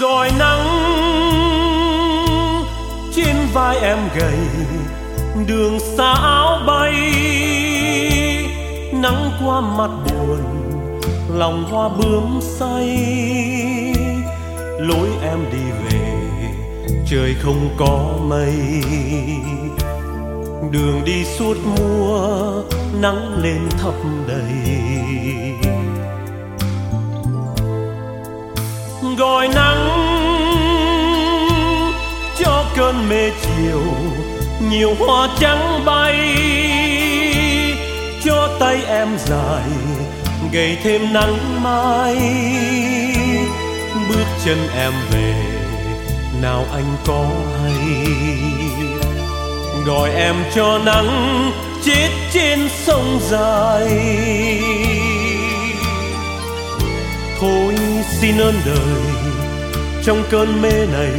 gọi nắng. Trên vai em gầy, đường xa áo bay. Nắng qua mặt buồn, lòng hoa bướm say. Lối em đi về, trời không có mây. Đường đi suốt mùa, nắng lên thấp đầy gọi nắng, cho cơn mê chiều nhiều hoa trắng bay, cho tay em dài gầy thêm nắng mai. Bước chân em về, nào anh có hay? Gọi em cho nắng chết trên sông dài. Thôi xin ơn đời. Trong cơn mê này,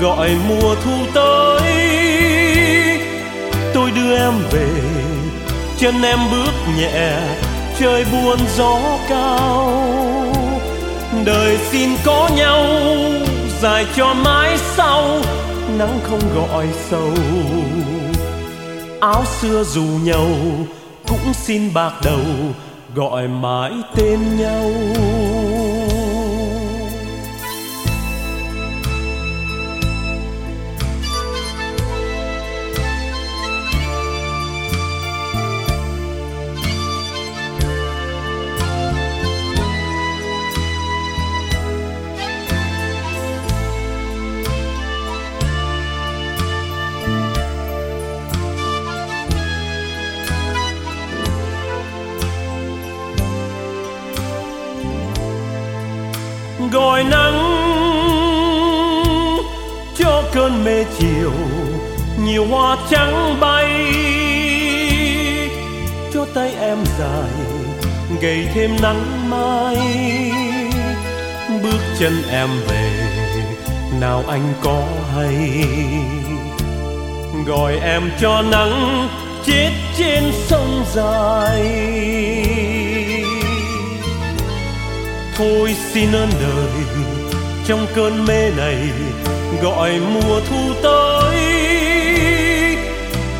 gọi mùa thu tới. Tôi đưa em về, chân em bước nhẹ, trời buồn gió cao. Đời xin có nhau, dài cho mãi sau, nắng không gọi sâu áo xưa dù nhau, cũng xin bạc đầu, gọi mãi tên nhau. Gọi nắng, cho cơn mê chiều nhiều hoa trắng bay, cho tay em dài gầy thêm nắng mai. Bước chân em về, nào anh có hay? Gọi em cho nắng, chết trên sông dài thôi xin ơn đời, trong cơn mê này gọi mùa thu tới.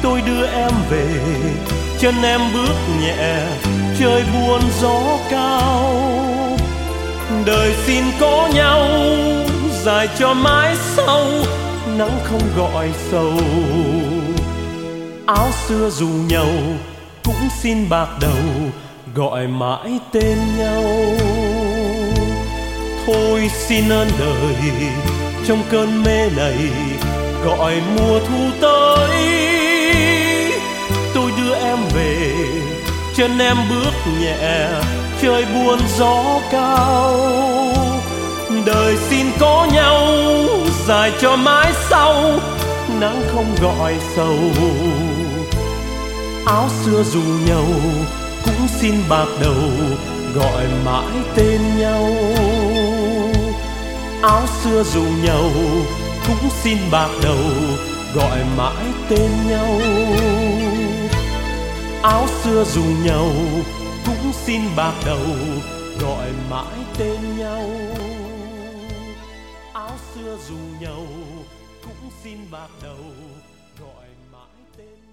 Tôi đưa em về, chân em bước nhẹ, trời buồn gió cao. Đời xin có nhau, dài cho mãi sau, nắng không gọi sầu. Áo xưa dù nhau, cũng xin bạc đầu, gọi mãi tên nhau thôi xin ơn đời trong cơn mê này, gọi mùa thu tới. Tôi đưa em về, chân em bước nhẹ, trời buồn gió cao. Đời xin có nhau, dài cho mãi sau, nắng không gọi sầu. Áo xưa dù nhau, cũng xin bạc đầu, gọi mãi tên nhau áo xưa dù nhau cũng xin bạc đầu, gọi mãi tên nhau áo xưa dù nhau cũng xin bạc đầu, gọi mãi tên nhau áo xưa dù nhau cũng xin bạc đầu, gọi mãi tên.